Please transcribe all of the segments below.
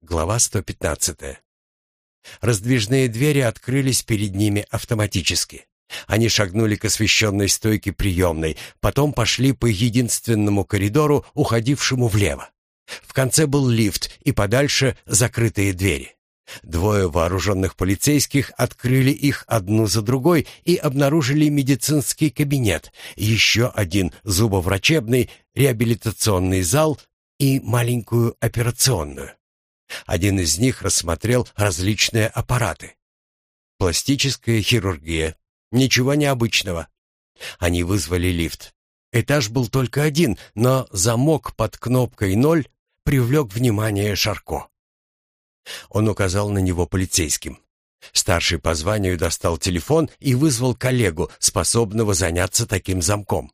Глава 115. Раздвижные двери открылись перед ними автоматически. Они шагнули к освещенной стойке приемной, потом пошли по единственному коридору, уходившему влево. В конце был лифт и подальше закрытые двери. Двое вооруженных полицейских открыли их одну за другой и обнаружили медицинский кабинет, еще один зубоврачебный, реабилитационный зал и маленькую операционную. Один из них рассмотрел различные аппараты. Пластическая хирургия. Ничего необычного. Они вызвали лифт. Этаж был только один, но замок под кнопкой ноль привлек внимание Шарко. Он указал на него полицейским. Старший по званию достал телефон и вызвал коллегу, способного заняться таким замком.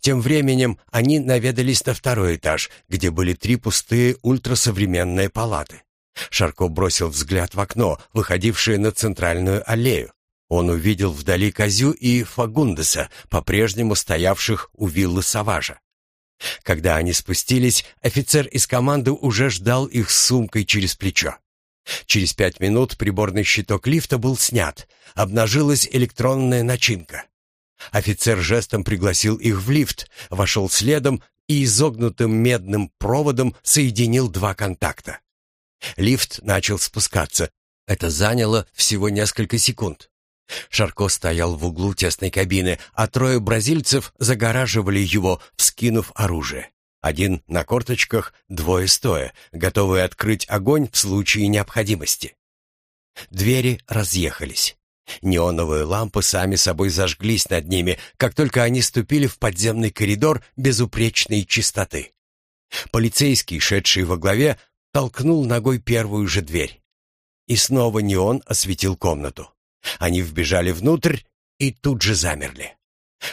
Тем временем они наведались на второй этаж, где были три пустые ультрасовременные палаты. Шарко бросил взгляд в окно, выходившее на центральную аллею. Он увидел вдали Козю и Фагундеса, по-прежнему стоявших у виллы Саважа. Когда они спустились, офицер из команды уже ждал их с сумкой через плечо. Через пять минут приборный щиток лифта был снят. Обнажилась электронная начинка. Офицер жестом пригласил их в лифт, вошел следом и изогнутым медным проводом соединил два контакта. Лифт начал спускаться. Это заняло всего несколько секунд. Шарко стоял в углу тесной кабины, а трое бразильцев загораживали его, вскинув оружие. Один на корточках, двое стоя, готовые открыть огонь в случае необходимости. Двери разъехались. Неоновые лампы сами собой зажглись над ними, как только они ступили в подземный коридор безупречной чистоты. Полицейский, шедший во главе, толкнул ногой первую же дверь. И снова неон осветил комнату. Они вбежали внутрь и тут же замерли.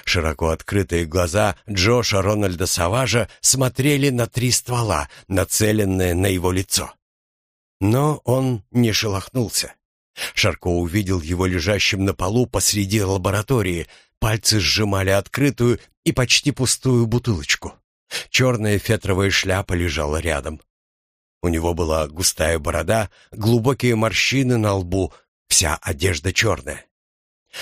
Широко открытые глаза Джоша Рональда Саважа смотрели на три ствола, нацеленные на его лицо. Но он не шелохнулся. Шарко увидел его лежащим на полу посреди лаборатории. Пальцы сжимали открытую и почти пустую бутылочку. Черная фетровая шляпа лежала рядом. У него была густая борода, глубокие морщины на лбу, вся одежда черная.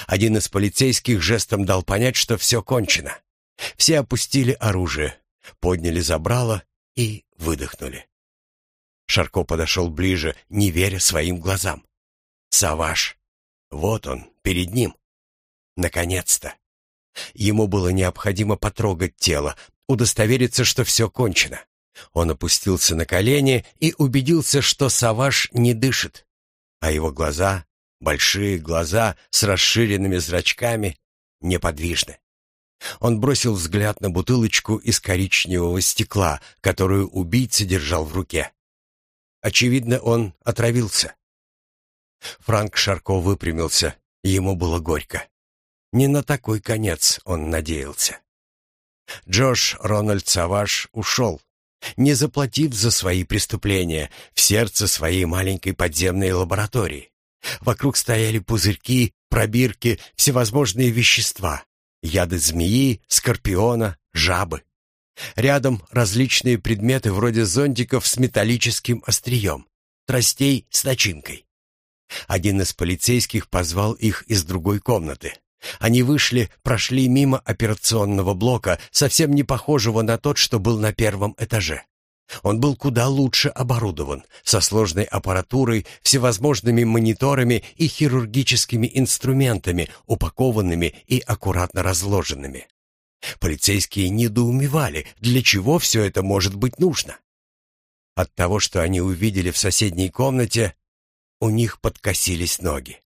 Один из полицейских жестом дал понять, что все кончено. Все опустили оружие, подняли забрало и выдохнули. Шарко подошел ближе, не веря своим глазам. Саваш. Вот он, перед ним. Наконец-то. Ему было необходимо потрогать тело, удостовериться, что все кончено. Он опустился на колени и убедился, что Саваш не дышит, а его глаза, большие глаза с расширенными зрачками, неподвижны. Он бросил взгляд на бутылочку из коричневого стекла, которую убийца держал в руке. Очевидно, он отравился. Франк Шарко выпрямился. Ему было горько. Не на такой конец он надеялся. Джош Рональд Саваш ушел, не заплатив за свои преступления, в сердце своей маленькой подземной лаборатории. Вокруг стояли пузырьки, пробирки, всевозможные вещества. Яды змеи, скорпиона, жабы. Рядом различные предметы вроде зонтиков с металлическим острием, тростей с начинкой. Один из полицейских позвал их из другой комнаты. Они вышли, прошли мимо операционного блока, совсем не похожего на тот, что был на первом этаже. Он был куда лучше оборудован, со сложной аппаратурой, всевозможными мониторами и хирургическими инструментами, упакованными и аккуратно разложенными. Полицейские недоумевали, для чего все это может быть нужно. От того, что они увидели в соседней комнате, у них подкосились ноги.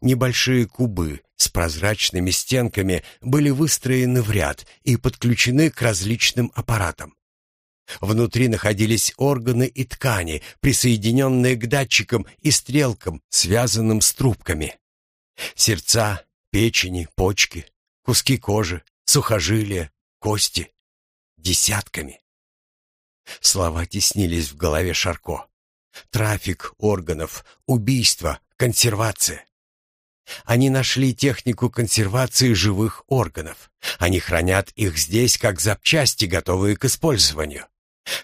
Небольшие кубы с прозрачными стенками были выстроены в ряд и подключены к различным аппаратам. Внутри находились органы и ткани, присоединенные к датчикам и стрелкам, связанным с трубками. Сердца, печени, почки, куски кожи, сухожилия, кости. Десятками. Слова теснились в голове Шарко. Трафик органов, убийство, консервация. Они нашли технику консервации живых органов. Они хранят их здесь как запчасти, готовые к использованию.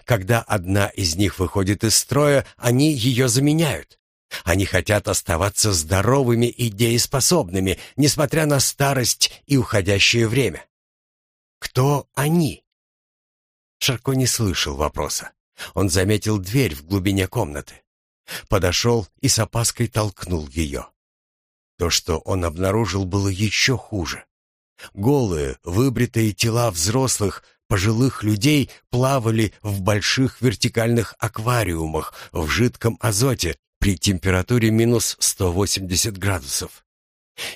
Когда одна из них выходит из строя, они ее заменяют. Они хотят оставаться здоровыми и дееспособными, несмотря на старость и уходящее время. Кто они? Шарко не слышал вопроса. Он заметил дверь в глубине комнаты. Подошел и с опаской толкнул ее. То, что он обнаружил, было еще хуже. Голые, выбритые тела взрослых, пожилых людей плавали в больших вертикальных аквариумах в жидком азоте при температуре минус 180 градусов.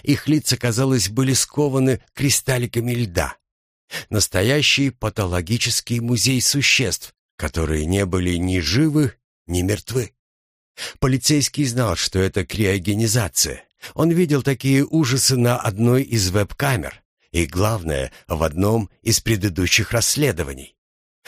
Их лица, казалось, были скованы кристалликами льда. Настоящий патологический музей существ, которые не были ни живы, ни мертвы. Полицейский знал, что это криогенизация. Он видел такие ужасы на одной из веб-камер и, главное, в одном из предыдущих расследований.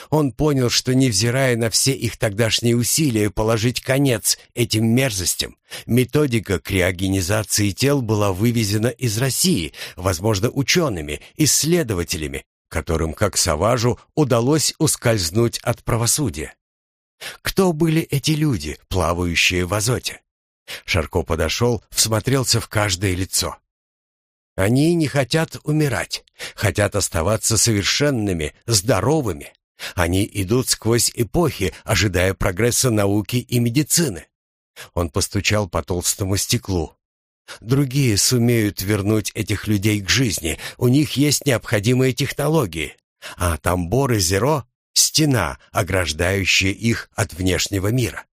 Он понял, что, невзирая на все их тогдашние усилия положить конец этим мерзостям, методика криогенизации тел была вывезена из России, возможно, учеными, исследователями, которым, как Саважу, удалось ускользнуть от правосудия. Кто были эти люди, плавающие в азоте? Шарко подошел, всмотрелся в каждое лицо. Они не хотят умирать, хотят оставаться совершенными, здоровыми. Они идут сквозь эпохи, ожидая прогресса науки и медицины. Он постучал по толстому стеклу. Другие сумеют вернуть этих людей к жизни. У них есть необходимые технологии. А Тамбор и Зеро — стена, ограждающая их от внешнего мира.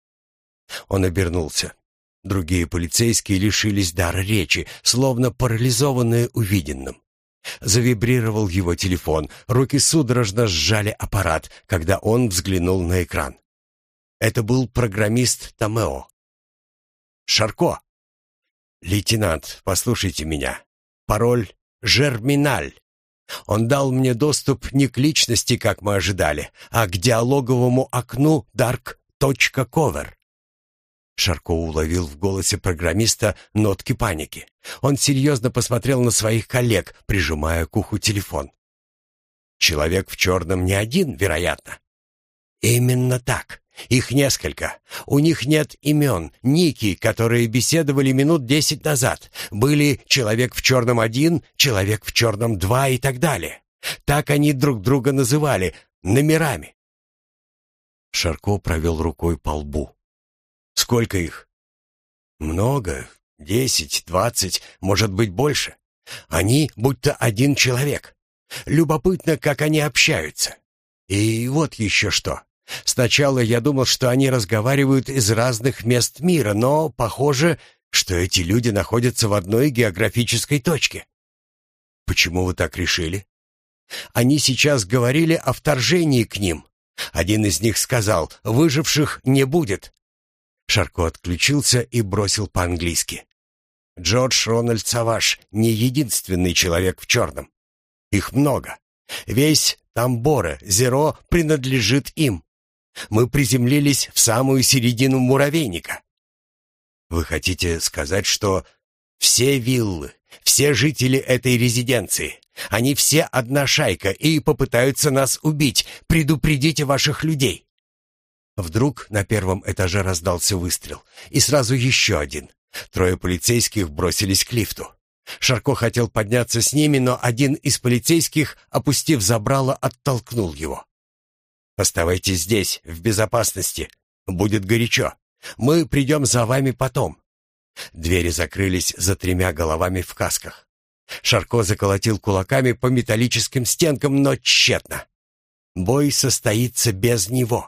Он обернулся. Другие полицейские лишились дара речи, словно парализованные увиденным. Завибрировал его телефон, руки судорожно сжали аппарат, когда он взглянул на экран. Это был программист Томео. «Шарко!» «Лейтенант, послушайте меня. Пароль «Жерминаль». Он дал мне доступ не к личности, как мы ожидали, а к диалоговому окну dark.cover. Шарко уловил в голосе программиста нотки паники. Он серьезно посмотрел на своих коллег, прижимая к уху телефон. «Человек в черном не один, вероятно». «Именно так. Их несколько. У них нет имен, ники, которые беседовали минут десять назад. Были «Человек в черном один», «Человек в черном два» и так далее. Так они друг друга называли, номерами. Шарко провел рукой по лбу. Сколько их? Много. Десять, двадцать, может быть, больше. Они будто один человек. Любопытно, как они общаются. И вот еще что. Сначала я думал, что они разговаривают из разных мест мира, но похоже, что эти люди находятся в одной географической точке. Почему вы так решили? Они сейчас говорили о вторжении к ним. Один из них сказал, выживших не будет. Шарко отключился и бросил по-английски. Джордж Рональд Саваш не единственный человек в черном. Их много. Весь Тамбора, Зеро принадлежит им. Мы приземлились в самую середину муравейника. Вы хотите сказать, что все виллы, все жители этой резиденции, они все одна шайка и попытаются нас убить. Предупредите ваших людей. Вдруг на первом этаже раздался выстрел, и сразу еще один. Трое полицейских бросились к лифту. Шарко хотел подняться с ними, но один из полицейских, опустив забрало, оттолкнул его. «Оставайтесь здесь, в безопасности. Будет горячо. Мы придем за вами потом». Двери закрылись за тремя головами в касках. Шарко заколотил кулаками по металлическим стенкам, но тщетно. Бой состоится без него.